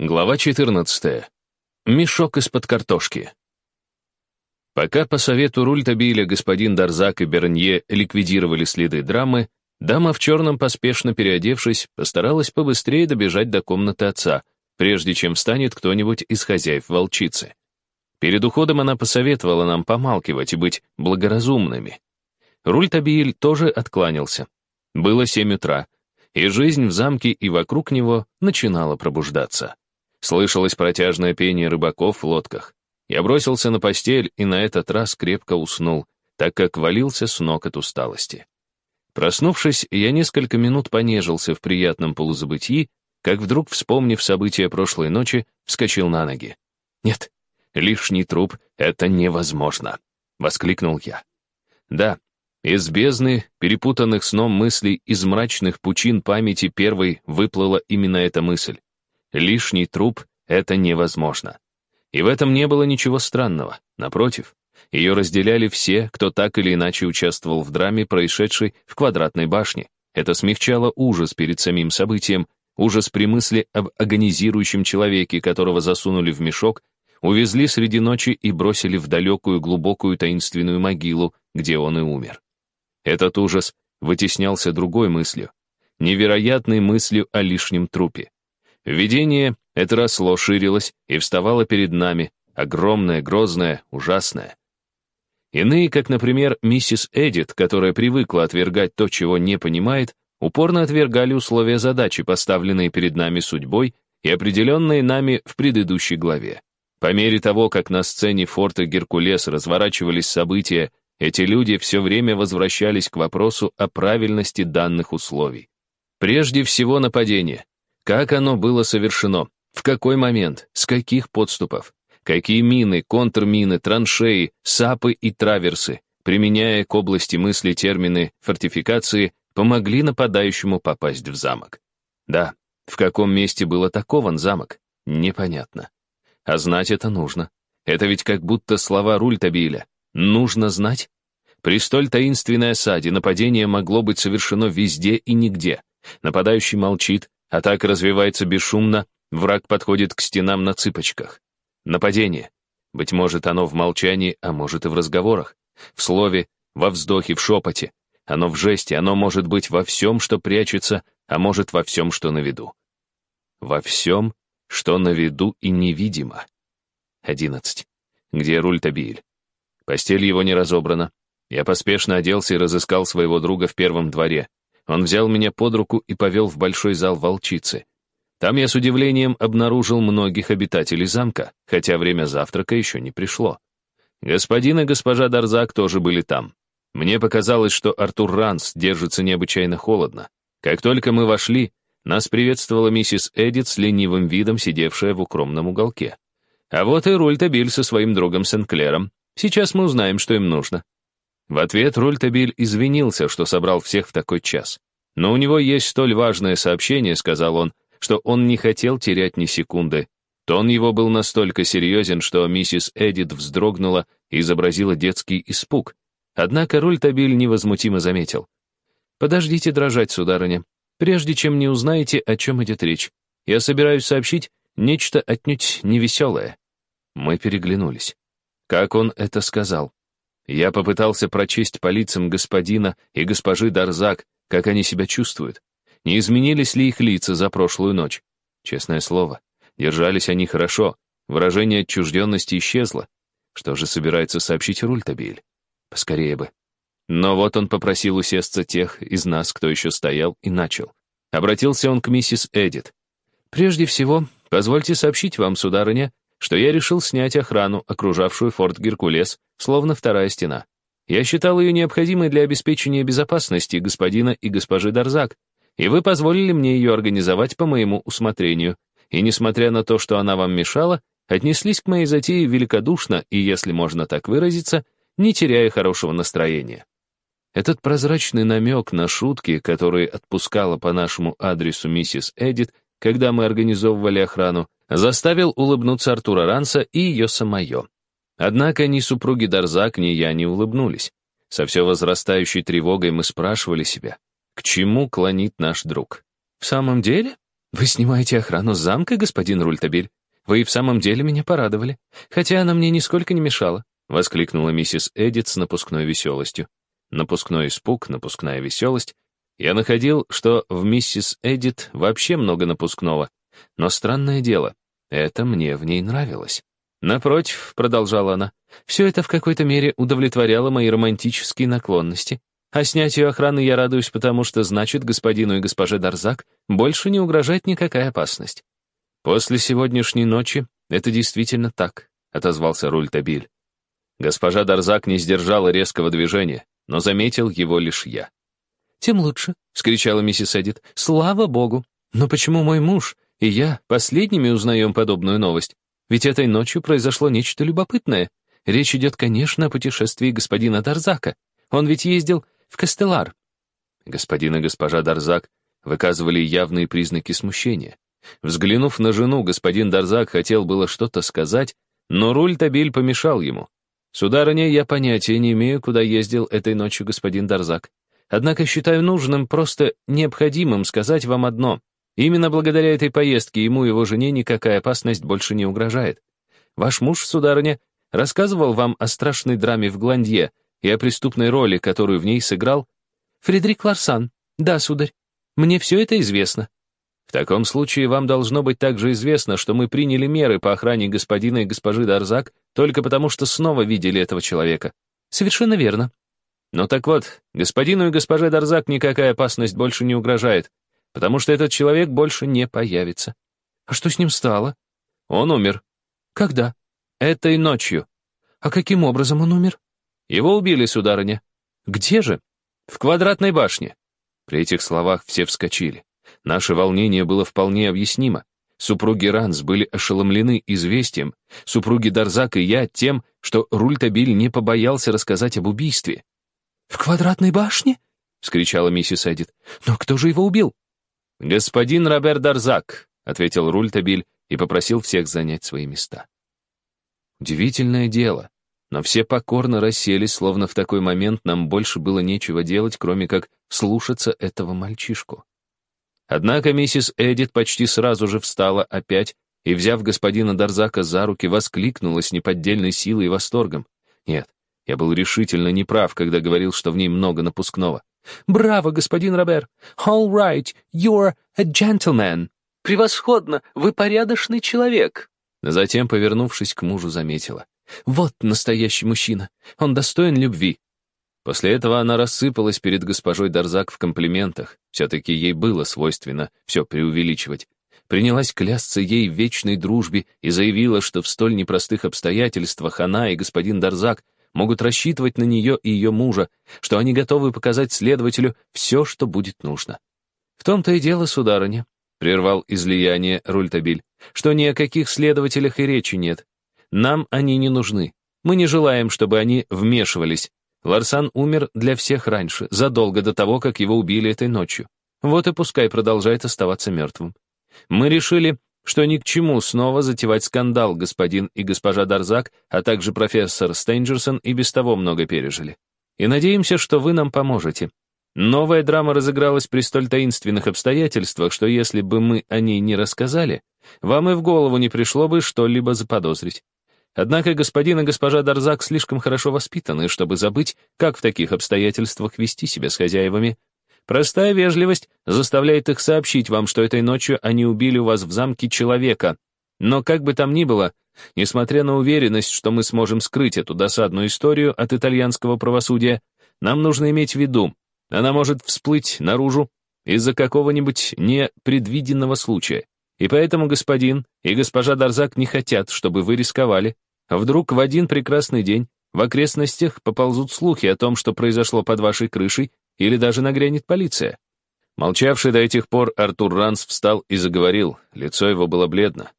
Глава 14. Мешок из-под картошки. Пока по совету Рультабиля господин Дарзак и Бернье ликвидировали следы драмы, дама в черном, поспешно переодевшись, постаралась побыстрее добежать до комнаты отца, прежде чем встанет кто-нибудь из хозяев волчицы. Перед уходом она посоветовала нам помалкивать и быть благоразумными. Рультабиль тоже откланялся. Было семь утра, и жизнь в замке и вокруг него начинала пробуждаться. Слышалось протяжное пение рыбаков в лодках. Я бросился на постель и на этот раз крепко уснул, так как валился с ног от усталости. Проснувшись, я несколько минут понежился в приятном полузабытии, как вдруг, вспомнив события прошлой ночи, вскочил на ноги. «Нет, лишний труп — это невозможно!» — воскликнул я. Да, из бездны, перепутанных сном мыслей, из мрачных пучин памяти первой выплыла именно эта мысль. Лишний труп — это невозможно. И в этом не было ничего странного. Напротив, ее разделяли все, кто так или иначе участвовал в драме, происшедшей в квадратной башне. Это смягчало ужас перед самим событием, ужас при мысли об агонизирующем человеке, которого засунули в мешок, увезли среди ночи и бросили в далекую глубокую таинственную могилу, где он и умер. Этот ужас вытеснялся другой мыслью, невероятной мыслью о лишнем трупе. Видение это росло, ширилось и вставало перед нами, огромное, грозное, ужасное. Иные, как, например, миссис Эдит, которая привыкла отвергать то, чего не понимает, упорно отвергали условия задачи, поставленные перед нами судьбой и определенные нами в предыдущей главе. По мере того, как на сцене форта Геркулес разворачивались события, эти люди все время возвращались к вопросу о правильности данных условий. Прежде всего нападение, как оно было совершено? В какой момент? С каких подступов? Какие мины, контрмины, траншеи, сапы и траверсы, применяя к области мысли термины фортификации, помогли нападающему попасть в замок? Да, в каком месте был атакован замок? Непонятно. А знать это нужно. Это ведь как будто слова Рультабиля. Нужно знать? При столь таинственной осаде нападение могло быть совершено везде и нигде. Нападающий молчит, Атака развивается бесшумно, враг подходит к стенам на цыпочках. Нападение. Быть может, оно в молчании, а может и в разговорах. В слове, во вздохе, в шепоте. Оно в жесте, оно может быть во всем, что прячется, а может во всем, что на виду. Во всем, что на виду и невидимо. Одиннадцать. Где руль Табиль? Постель его не разобрана. Я поспешно оделся и разыскал своего друга в первом дворе. Он взял меня под руку и повел в большой зал волчицы. Там я с удивлением обнаружил многих обитателей замка, хотя время завтрака еще не пришло. Господин и госпожа Дарзак тоже были там. Мне показалось, что Артур Ранс держится необычайно холодно. Как только мы вошли, нас приветствовала миссис Эдит с ленивым видом, сидевшая в укромном уголке. А вот и Рультабиль со своим другом Сенклером. Сейчас мы узнаем, что им нужно. В ответ Рультабиль извинился, что собрал всех в такой час. Но у него есть столь важное сообщение, сказал он, что он не хотел терять ни секунды. Тон его был настолько серьезен, что миссис Эдит вздрогнула и изобразила детский испуг. Однако Рультабиль невозмутимо заметил. «Подождите дрожать, сударыня, прежде чем не узнаете, о чем идет речь. Я собираюсь сообщить нечто отнюдь невеселое». Мы переглянулись. Как он это сказал? Я попытался прочесть по лицам господина и госпожи Дарзак, как они себя чувствуют. Не изменились ли их лица за прошлую ночь? Честное слово, держались они хорошо, выражение отчужденности исчезло. Что же собирается сообщить Рультабиль? Поскорее бы. Но вот он попросил усесться тех из нас, кто еще стоял, и начал. Обратился он к миссис Эдит. «Прежде всего, позвольте сообщить вам, сударыня, что я решил снять охрану, окружавшую форт Геркулес, словно вторая стена. Я считал ее необходимой для обеспечения безопасности господина и госпожи Дарзак, и вы позволили мне ее организовать по моему усмотрению, и, несмотря на то, что она вам мешала, отнеслись к моей затее великодушно и, если можно так выразиться, не теряя хорошего настроения. Этот прозрачный намек на шутки, которые отпускала по нашему адресу миссис Эдит, когда мы организовывали охрану, заставил улыбнуться Артура Ранса и ее самое. Однако ни супруги Дарзак, ни я не улыбнулись. Со все возрастающей тревогой мы спрашивали себя, к чему клонит наш друг. «В самом деле?» «Вы снимаете охрану замка, господин Рультабель? Вы и в самом деле меня порадовали, хотя она мне нисколько не мешала», — воскликнула миссис Эдит с напускной веселостью. Напускной испуг, напускная веселость. Я находил, что в миссис Эдит вообще много напускного. Но странное дело, это мне в ней нравилось. «Напротив», — продолжала она, — «все это в какой-то мере удовлетворяло мои романтические наклонности. А снятию охраны я радуюсь, потому что, значит, господину и госпоже Дарзак больше не угрожает никакая опасность. После сегодняшней ночи это действительно так», — отозвался Рультабиль. Госпожа Дарзак не сдержала резкого движения, но заметил его лишь я. «Тем лучше», — вскричала миссис Эдит. «Слава богу! Но почему мой муж и я последними узнаем подобную новость? Ведь этой ночью произошло нечто любопытное. Речь идет, конечно, о путешествии господина Дарзака. Он ведь ездил в Кастелар. Господин и госпожа Дарзак выказывали явные признаки смущения. Взглянув на жену, господин Дарзак хотел было что-то сказать, но руль Табиль помешал ему. «Сударыня, я понятия не имею, куда ездил этой ночью господин Дарзак. Однако считаю нужным, просто необходимым сказать вам одно. Именно благодаря этой поездке ему и его жене никакая опасность больше не угрожает. Ваш муж, сударыня, рассказывал вам о страшной драме в Гландье и о преступной роли, которую в ней сыграл Фредерик Ларсан. Да, сударь, мне все это известно. В таком случае вам должно быть также известно, что мы приняли меры по охране господина и госпожи Дарзак только потому, что снова видели этого человека. Совершенно верно. Ну так вот, господину и госпоже Дарзак никакая опасность больше не угрожает потому что этот человек больше не появится. А что с ним стало? Он умер. Когда? Этой ночью. А каким образом он умер? Его убили, сударыня. Где же? В квадратной башне. При этих словах все вскочили. Наше волнение было вполне объяснимо. Супруги Ранс были ошеломлены известием, супруги Дарзак и я тем, что Рультабиль не побоялся рассказать об убийстве. «В квадратной башне?» — вскричала миссис Эдит. «Но кто же его убил?» «Господин Робер Дарзак», — ответил Рультабиль и попросил всех занять свои места. Удивительное дело, но все покорно расселись, словно в такой момент нам больше было нечего делать, кроме как слушаться этого мальчишку. Однако миссис Эдит почти сразу же встала опять и, взяв господина Дарзака за руки, воскликнула с неподдельной силой и восторгом. Нет, я был решительно неправ, когда говорил, что в ней много напускного. «Браво, господин Робер! All right, you're a gentleman!» «Превосходно! Вы порядочный человек!» Затем, повернувшись к мужу, заметила. «Вот настоящий мужчина! Он достоин любви!» После этого она рассыпалась перед госпожой Дарзак в комплиментах. Все-таки ей было свойственно все преувеличивать. Принялась клясться ей в вечной дружбе и заявила, что в столь непростых обстоятельствах она и господин Дарзак могут рассчитывать на нее и ее мужа, что они готовы показать следователю все, что будет нужно. В том-то и дело, сударыня, — прервал излияние Рультабиль, что ни о каких следователях и речи нет. Нам они не нужны. Мы не желаем, чтобы они вмешивались. Ларсан умер для всех раньше, задолго до того, как его убили этой ночью. Вот и пускай продолжает оставаться мертвым. Мы решили, что ни к чему снова затевать скандал господин и госпожа Дарзак, а также профессор Стейнджерсон и без того много пережили. И надеемся, что вы нам поможете. Новая драма разыгралась при столь таинственных обстоятельствах, что если бы мы о ней не рассказали, вам и в голову не пришло бы что-либо заподозрить. Однако господин и госпожа Дарзак слишком хорошо воспитаны, чтобы забыть, как в таких обстоятельствах вести себя с хозяевами, Простая вежливость заставляет их сообщить вам, что этой ночью они убили у вас в замке человека. Но как бы там ни было, несмотря на уверенность, что мы сможем скрыть эту досадную историю от итальянского правосудия, нам нужно иметь в виду, она может всплыть наружу из-за какого-нибудь непредвиденного случая. И поэтому господин и госпожа Дарзак не хотят, чтобы вы рисковали. Вдруг в один прекрасный день в окрестностях поползут слухи о том, что произошло под вашей крышей, или даже нагрянет полиция. Молчавший до этих пор Артур Ранс встал и заговорил, лицо его было бледно.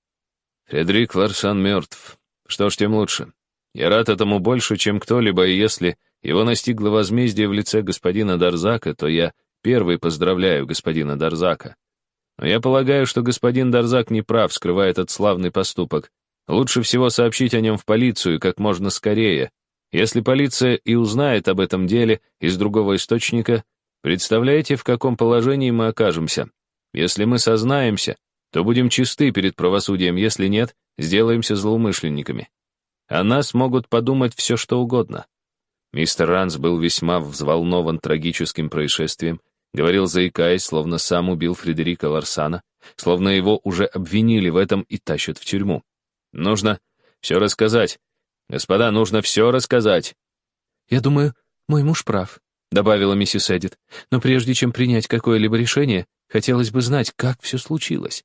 «Фредерик Ларсан мертв. Что ж, тем лучше. Я рад этому больше, чем кто-либо, и если его настигло возмездие в лице господина Дарзака, то я первый поздравляю господина Дарзака. Но я полагаю, что господин Дарзак не прав, скрывая этот славный поступок. Лучше всего сообщить о нем в полицию как можно скорее, если полиция и узнает об этом деле из другого источника, представляете, в каком положении мы окажемся? Если мы сознаемся, то будем чисты перед правосудием, если нет, сделаемся злоумышленниками. О нас могут подумать все, что угодно. Мистер Ранс был весьма взволнован трагическим происшествием, говорил заикаясь, словно сам убил Фредерика Ларсана, словно его уже обвинили в этом и тащат в тюрьму. Нужно все рассказать. Господа, нужно все рассказать. Я думаю, мой муж прав, добавила миссис Эдит. Но прежде чем принять какое-либо решение, хотелось бы знать, как все случилось.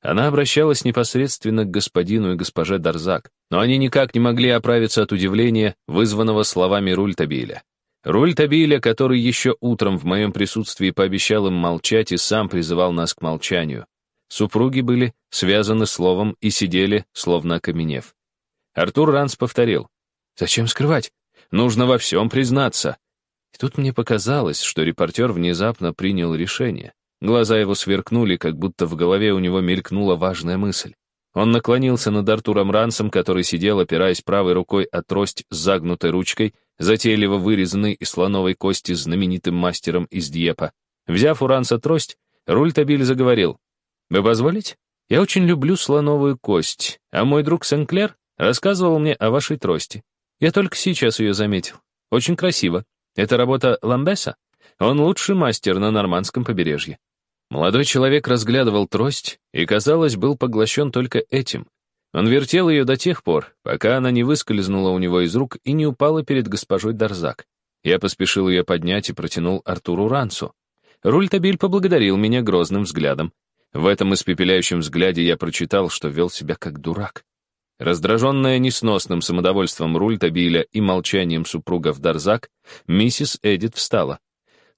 Она обращалась непосредственно к господину и госпоже Дарзак, но они никак не могли оправиться от удивления, вызванного словами Рультабиля. Рультабиля, который еще утром в моем присутствии пообещал им молчать и сам призывал нас к молчанию. Супруги были связаны словом и сидели, словно окаменев. Артур Ранс повторил. «Зачем скрывать? Нужно во всем признаться». И тут мне показалось, что репортер внезапно принял решение. Глаза его сверкнули, как будто в голове у него мелькнула важная мысль. Он наклонился над Артуром Рансом, который сидел, опираясь правой рукой о трость с загнутой ручкой, затейливо вырезанной из слоновой кости знаменитым мастером из Дьепа. Взяв у Ранса трость, Рультабиль заговорил. «Вы позволите? Я очень люблю слоновую кость, а мой друг Сенклер рассказывал мне о вашей трости. Я только сейчас ее заметил. Очень красиво. Это работа Ламбеса? Он лучший мастер на нормандском побережье. Молодой человек разглядывал трость и, казалось, был поглощен только этим. Он вертел ее до тех пор, пока она не выскользнула у него из рук и не упала перед госпожой Дарзак. Я поспешил ее поднять и протянул Артуру Рансу. Рультабиль поблагодарил меня грозным взглядом. В этом испепеляющем взгляде я прочитал, что вел себя как дурак. Раздраженная несносным самодовольством Рультабиля и молчанием супругов Дарзак, миссис Эдит встала.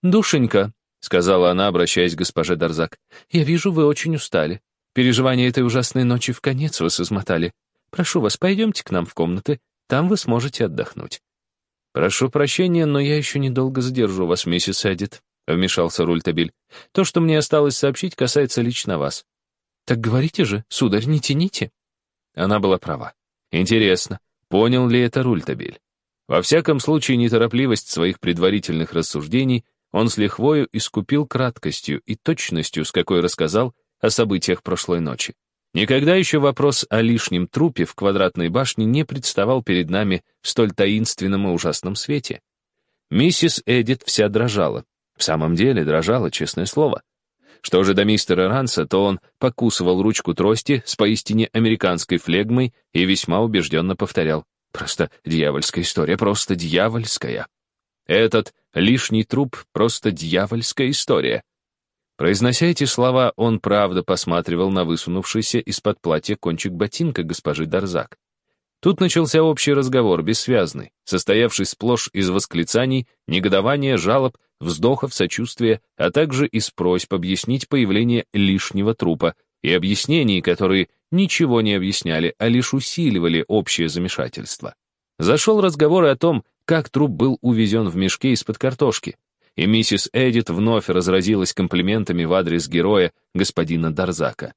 «Душенька», — сказала она, обращаясь к госпоже Дарзак. «Я вижу, вы очень устали. Переживания этой ужасной ночи в конец вас измотали. Прошу вас, пойдемте к нам в комнаты, там вы сможете отдохнуть». «Прошу прощения, но я еще недолго задержу вас, миссис Эдит», — вмешался Рультабиль. «То, что мне осталось сообщить, касается лично вас». «Так говорите же, сударь, не тяните». Она была права. Интересно, понял ли это Рультабиль? Во всяком случае, неторопливость своих предварительных рассуждений он с лихвою искупил краткостью и точностью, с какой рассказал о событиях прошлой ночи. Никогда еще вопрос о лишнем трупе в квадратной башне не представал перед нами в столь таинственном и ужасном свете. Миссис Эдит вся дрожала. В самом деле дрожала, честное слово. Что же до мистера Ранса, то он покусывал ручку трости с поистине американской флегмой и весьма убежденно повторял. Просто дьявольская история, просто дьявольская. Этот лишний труп — просто дьявольская история. Произнося эти слова, он правда посматривал на высунувшийся из-под платья кончик ботинка госпожи Дарзак. Тут начался общий разговор, бессвязный, состоявший сплошь из восклицаний, негодования, жалоб, вздохов, сочувствия, а также из просьб объяснить появление лишнего трупа и объяснений, которые ничего не объясняли, а лишь усиливали общее замешательство. Зашел разговор о том, как труп был увезен в мешке из-под картошки, и миссис Эдит вновь разразилась комплиментами в адрес героя, господина Дарзака.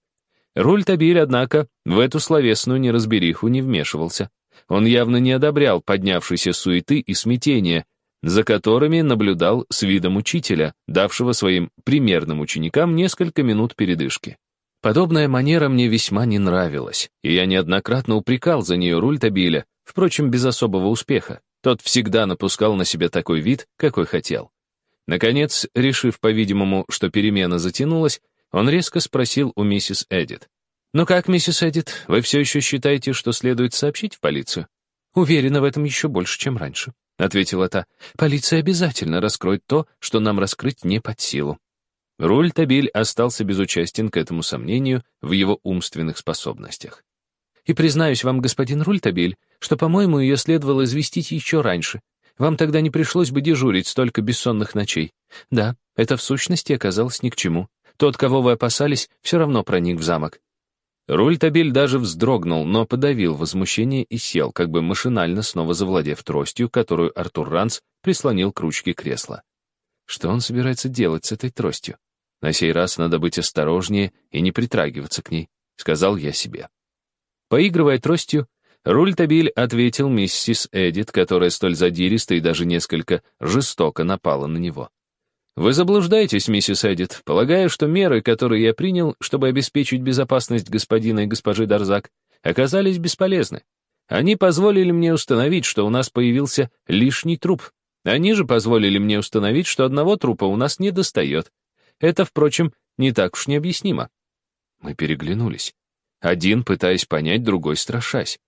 Руль Табиль, однако, в эту словесную неразбериху не вмешивался. Он явно не одобрял поднявшейся суеты и смятения, за которыми наблюдал с видом учителя, давшего своим примерным ученикам несколько минут передышки. Подобная манера мне весьма не нравилась, и я неоднократно упрекал за нее руль Табиля, впрочем, без особого успеха. Тот всегда напускал на себя такой вид, какой хотел. Наконец, решив, по-видимому, что перемена затянулась, он резко спросил у миссис Эдит. «Ну как, миссис Эдит, вы все еще считаете, что следует сообщить в полицию?» «Уверена в этом еще больше, чем раньше», — ответила та. «Полиция обязательно раскроет то, что нам раскрыть не под силу». Руль Табиль остался безучастен к этому сомнению в его умственных способностях. И признаюсь вам, господин Рультабель, что, по-моему, ее следовало известить еще раньше. Вам тогда не пришлось бы дежурить столько бессонных ночей. Да, это в сущности оказалось ни к чему. Тот, кого вы опасались, все равно проник в замок. Рультабель даже вздрогнул, но подавил возмущение и сел, как бы машинально снова завладев тростью, которую Артур Ранс прислонил к ручке кресла. Что он собирается делать с этой тростью? На сей раз надо быть осторожнее и не притрагиваться к ней, сказал я себе. Поигрывая тростью, Рультабиль ответил миссис Эдит, которая столь задиристо и даже несколько жестоко напала на него. Вы заблуждаетесь, миссис Эдит, полагая, что меры, которые я принял, чтобы обеспечить безопасность господина и госпожи Дарзак, оказались бесполезны. Они позволили мне установить, что у нас появился лишний труп. Они же позволили мне установить, что одного трупа у нас не достает. Это, впрочем, не так уж необъяснимо. Мы переглянулись. Один, пытаясь понять, другой страшась.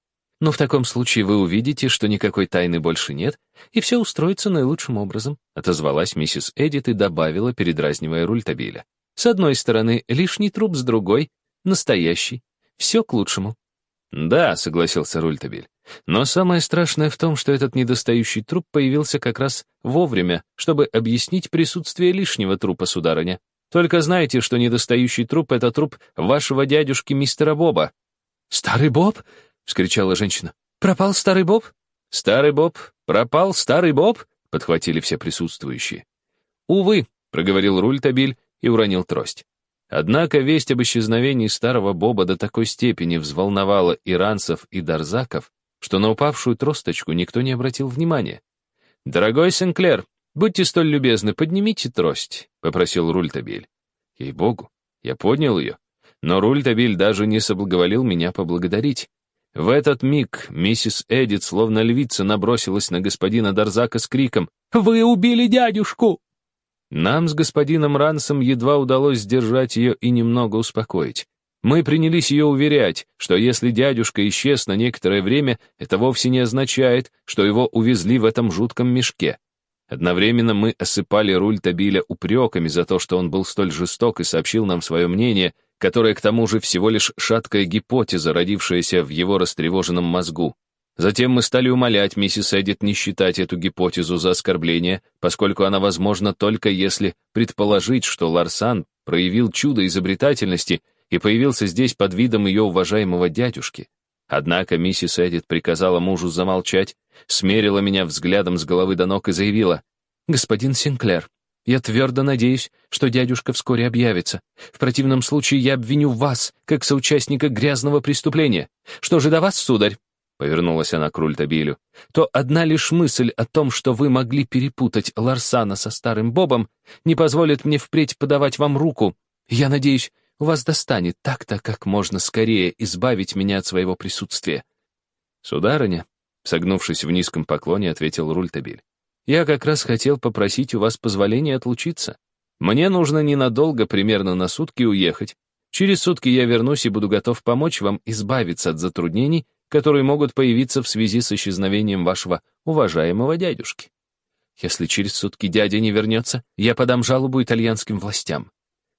Но в таком случае вы увидите, что никакой тайны больше нет, и все устроится наилучшим образом», отозвалась миссис Эдит и добавила, передразнивая Рультабиля. «С одной стороны, лишний труп, с другой — настоящий. Все к лучшему». «Да», — согласился Рультабиль. «Но самое страшное в том, что этот недостающий труп появился как раз вовремя, чтобы объяснить присутствие лишнего трупа, сударыня. Только знайте, что недостающий труп — это труп вашего дядюшки мистера Боба». «Старый Боб?» — вскричала женщина. «Пропал старый Боб?» «Старый Боб? Пропал старый Боб?» — подхватили все присутствующие. «Увы», — проговорил Рультабиль и уронил трость. Однако весть об исчезновении старого Боба до такой степени взволновала иранцев и дарзаков, что на упавшую тросточку никто не обратил внимания. «Дорогой Сенклер, будьте столь любезны, поднимите трость», — попросил Рультабиль. Ей-богу, я поднял ее, но Рультабиль даже не соблаговолил меня поблагодарить. В этот миг миссис Эдит, словно львица, набросилась на господина Дарзака с криком «Вы убили дядюшку!» Нам с господином Рансом едва удалось сдержать ее и немного успокоить. Мы принялись ее уверять, что если дядюшка исчез на некоторое время, это вовсе не означает, что его увезли в этом жутком мешке. Одновременно мы осыпали руль Табиля упреками за то, что он был столь жесток и сообщил нам свое мнение, которая к тому же всего лишь шаткая гипотеза, родившаяся в его растревоженном мозгу. Затем мы стали умолять миссис Эдит не считать эту гипотезу за оскорбление, поскольку она возможна только если предположить, что Ларсан проявил чудо изобретательности и появился здесь под видом ее уважаемого дядюшки. Однако миссис Эдит приказала мужу замолчать, смерила меня взглядом с головы до ног и заявила, «Господин Синклер, я твердо надеюсь, что дядюшка вскоре объявится. В противном случае я обвиню вас, как соучастника грязного преступления. Что же до вас, сударь?» Повернулась она к Рультабилю. «То одна лишь мысль о том, что вы могли перепутать Ларсана со старым Бобом, не позволит мне впредь подавать вам руку. Я надеюсь, у вас достанет так-то, как можно скорее избавить меня от своего присутствия». «Сударыня», согнувшись в низком поклоне, ответил Рультабиль. Я как раз хотел попросить у вас позволения отлучиться. Мне нужно ненадолго, примерно на сутки, уехать. Через сутки я вернусь и буду готов помочь вам избавиться от затруднений, которые могут появиться в связи с исчезновением вашего уважаемого дядюшки. Если через сутки дядя не вернется, я подам жалобу итальянским властям.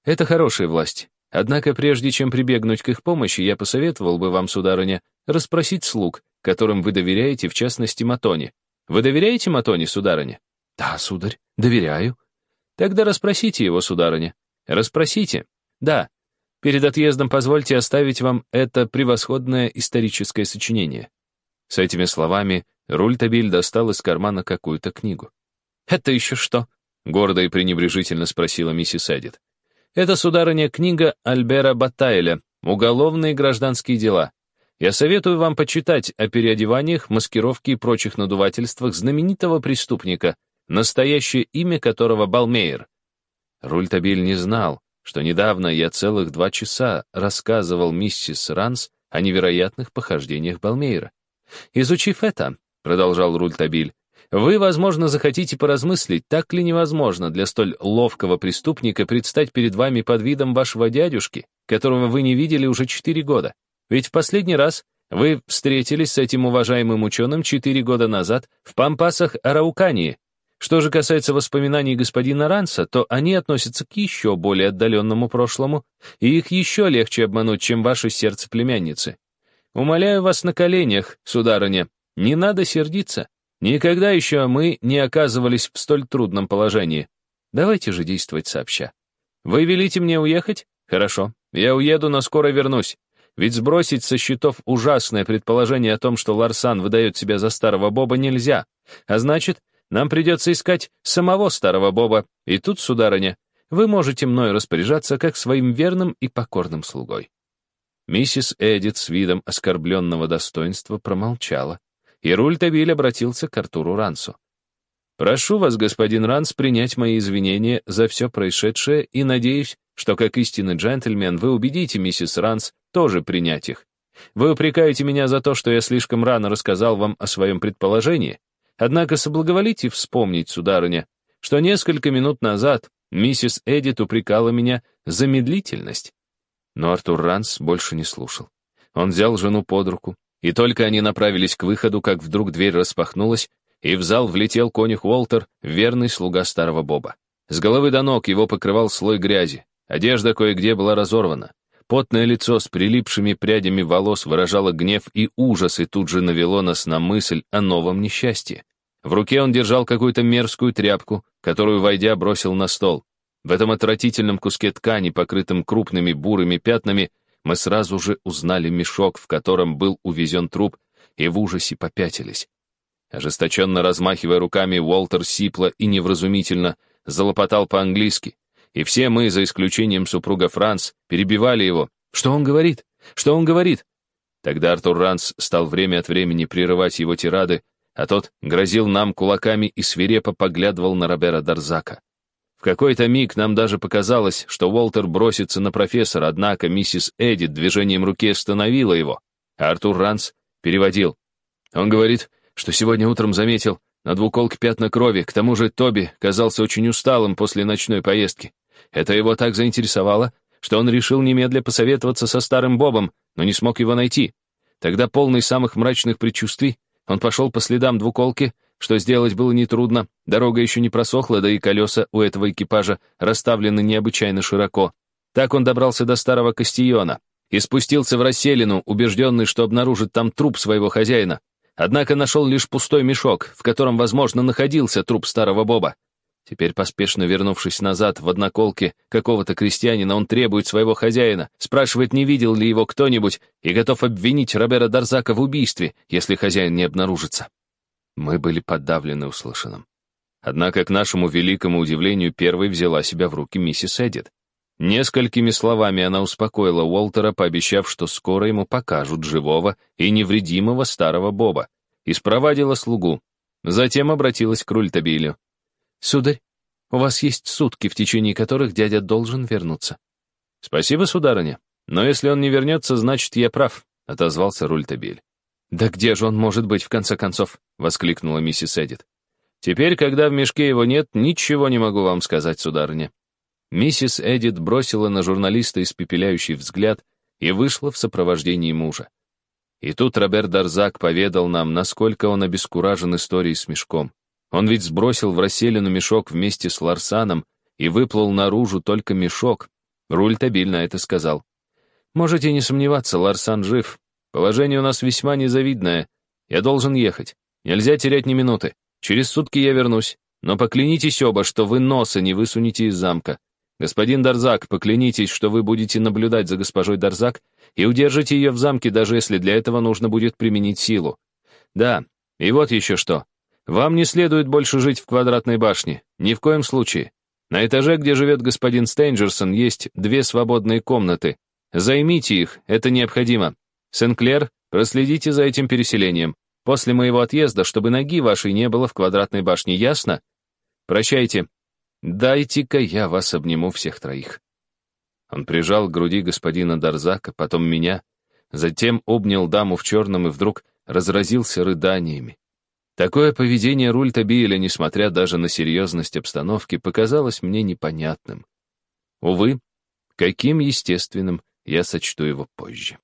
Это хорошая власть. Однако прежде чем прибегнуть к их помощи, я посоветовал бы вам, сударыня, расспросить слуг, которым вы доверяете, в частности, Матоне. Вы доверяете Матоне, сударыня? Да, сударь, доверяю. Тогда расспросите его, сударыня. Расспросите. Да. Перед отъездом позвольте оставить вам это превосходное историческое сочинение. С этими словами Рультабиль достал из кармана какую-то книгу. «Это еще что?» — гордо и пренебрежительно спросила миссис Эдит. «Это, сударыня, книга Альбера Батайля «Уголовные и гражданские дела». Я советую вам почитать о переодеваниях, маскировке и прочих надувательствах знаменитого преступника, настоящее имя которого Балмейер. Рультабиль не знал, что недавно я целых два часа рассказывал миссис Ранс о невероятных похождениях Балмейра. «Изучив это», — продолжал Рультабиль, «вы, возможно, захотите поразмыслить, так ли невозможно для столь ловкого преступника предстать перед вами под видом вашего дядюшки, которого вы не видели уже четыре года. Ведь в последний раз вы встретились с этим уважаемым ученым четыре года назад в Пампасах Араукании. Что же касается воспоминаний господина Ранса, то они относятся к еще более отдаленному прошлому, и их еще легче обмануть, чем ваше сердце племянницы. Умоляю вас на коленях, сударыня, не надо сердиться. Никогда еще мы не оказывались в столь трудном положении. Давайте же действовать сообща. Вы велите мне уехать? Хорошо, я уеду, но скоро вернусь. Ведь сбросить со счетов ужасное предположение о том, что Ларсан выдает себя за старого Боба, нельзя. А значит, нам придется искать самого старого Боба. И тут, сударыня, вы можете мной распоряжаться как своим верным и покорным слугой». Миссис Эдит с видом оскорбленного достоинства промолчала, и Рультабиль обратился к Артуру Рансу. Прошу вас, господин Ранс, принять мои извинения за все происшедшее и надеюсь, что как истинный джентльмен вы убедите миссис Ранс тоже принять их. Вы упрекаете меня за то, что я слишком рано рассказал вам о своем предположении, однако соблаговолите вспомнить, сударыня, что несколько минут назад миссис Эдит упрекала меня за медлительность. Но Артур Ранс больше не слушал. Он взял жену под руку, и только они направились к выходу, как вдруг дверь распахнулась, и в зал влетел конюх Уолтер, верный слуга старого Боба. С головы до ног его покрывал слой грязи, одежда кое-где была разорвана. Потное лицо с прилипшими прядями волос выражало гнев и ужас, и тут же навело нас на мысль о новом несчастье. В руке он держал какую-то мерзкую тряпку, которую, войдя, бросил на стол. В этом отвратительном куске ткани, покрытым крупными бурыми пятнами, мы сразу же узнали мешок, в котором был увезен труп, и в ужасе попятились. Ожесточенно размахивая руками, Уолтер сипло и невразумительно залопотал по-английски, и все мы, за исключением супруга Франц, перебивали его. «Что он говорит? Что он говорит?» Тогда Артур Ранс стал время от времени прерывать его тирады, а тот грозил нам кулаками и свирепо поглядывал на Робера Дарзака. В какой-то миг нам даже показалось, что Уолтер бросится на профессора, однако миссис Эдит движением руки остановила его, а Артур Ранс переводил. Он говорит, что сегодня утром заметил на двуколке пятна крови, к тому же Тоби казался очень усталым после ночной поездки. Это его так заинтересовало, что он решил немедля посоветоваться со старым Бобом, но не смог его найти. Тогда, полный самых мрачных предчувствий, он пошел по следам двуколки, что сделать было нетрудно, дорога еще не просохла, да и колеса у этого экипажа расставлены необычайно широко. Так он добрался до старого Кастиона и спустился в расселину, убежденный, что обнаружит там труп своего хозяина. Однако нашел лишь пустой мешок, в котором, возможно, находился труп старого Боба. Теперь, поспешно вернувшись назад в одноколке какого-то крестьянина, он требует своего хозяина, спрашивает, не видел ли его кто-нибудь, и готов обвинить Робера Дарзака в убийстве, если хозяин не обнаружится. Мы были подавлены услышанным. Однако, к нашему великому удивлению, первой взяла себя в руки миссис Эдит. Несколькими словами она успокоила Уолтера, пообещав, что скоро ему покажут живого и невредимого старого Боба, и спровадила слугу. Затем обратилась к Рультабилю. «Сударь, у вас есть сутки, в течение которых дядя должен вернуться». «Спасибо, сударыня. Но если он не вернется, значит, я прав», — отозвался Рультабиль. «Да где же он может быть, в конце концов?» — воскликнула миссис Эдит. «Теперь, когда в мешке его нет, ничего не могу вам сказать, сударыня. Миссис Эдит бросила на журналиста испепеляющий взгляд и вышла в сопровождении мужа. И тут Роберт Дарзак поведал нам, насколько он обескуражен историей с мешком. Он ведь сбросил в расселину мешок вместе с Ларсаном и выплыл наружу только мешок. Руль Табиль на это сказал. «Можете не сомневаться, Ларсан жив. Положение у нас весьма незавидное. Я должен ехать. Нельзя терять ни минуты. Через сутки я вернусь. Но поклянитесь оба, что вы носа не высунете из замка. «Господин Дарзак, поклянитесь, что вы будете наблюдать за госпожой Дарзак и удержите ее в замке, даже если для этого нужно будет применить силу. Да, и вот еще что. Вам не следует больше жить в квадратной башне. Ни в коем случае. На этаже, где живет господин Стейнджерсон, есть две свободные комнаты. Займите их, это необходимо. Сенклер, проследите за этим переселением. После моего отъезда, чтобы ноги вашей не было в квадратной башне, ясно? Прощайте, Дайте-ка я вас обниму всех троих. Он прижал к груди господина Дарзака, потом меня, затем обнял даму в черном и вдруг разразился рыданиями. Такое поведение Рульта Биеля, несмотря даже на серьезность обстановки, показалось мне непонятным. Увы, каким естественным я сочту его позже.